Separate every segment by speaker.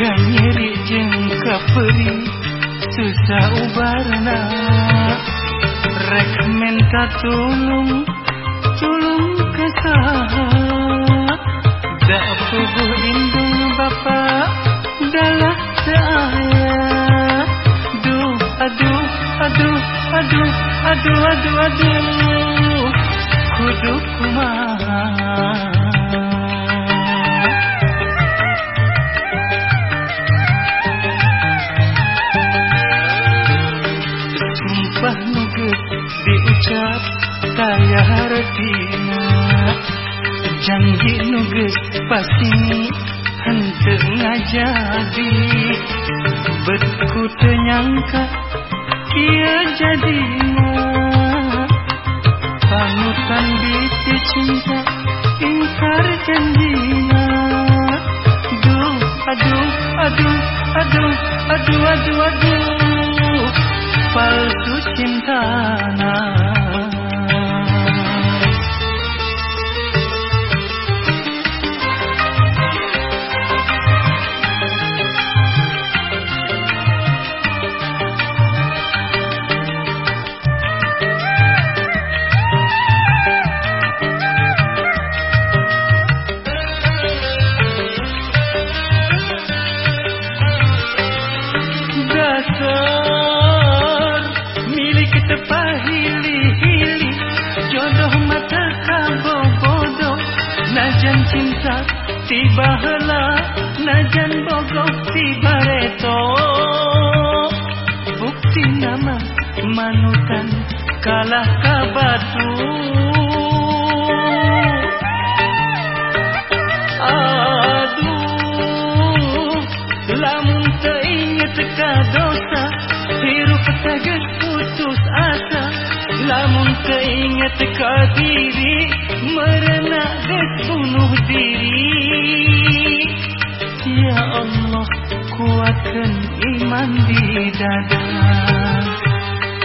Speaker 1: Kanyeri jeng kaperi susah ubarna Rek minta tulung tulung kesaha Dak pugu indung bapa dalah saya Duh aduh aduh aduh aduh aduh aduh. Kudu kumaha haratina janji nuges pasti hente ngajadi. Betku tenyangka kia jadina panutan biti cinta ingkar janjina duh aduh aduh aduh aduh aduh aduh. Palsu cinta tiba hela najan bogok tiba reto bukti nama manutan kalah ka asa lamun teingat ka diri merena bunuh diri Ya Allah kuatkan iman di dada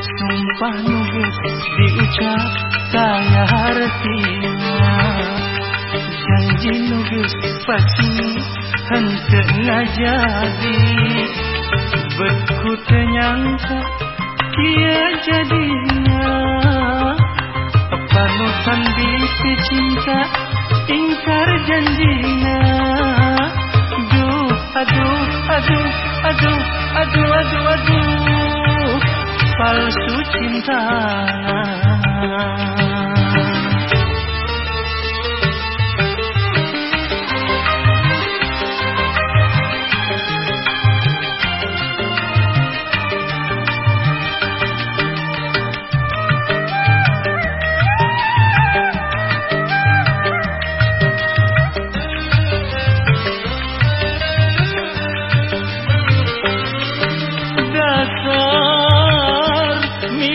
Speaker 1: Sumpah nubis diucap saya hartinya Janji nubis pasti hente ngajadi Betku ternyangka kia jadinya cinta ingkar janjina duh aduh aduh aduh aduh aduh aduh palsu cinta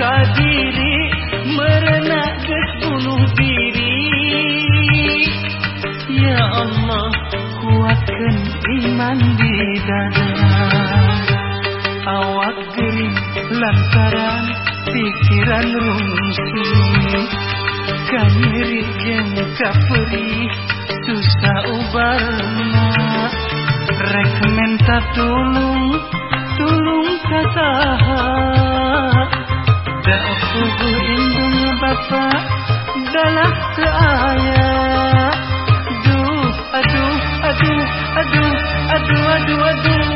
Speaker 1: ka diri merena ges bunuh diri. Ya Allah kuatkan iman di dada. Awak gering lantaran pikiran rungsing Kamiri yang kaperi susah ubarna Rek minta tulung, tulung kataha Dak pugu indung bapa dalam ke ayah Duh, aduh, aduh, aduh, aduh, aduh, aduh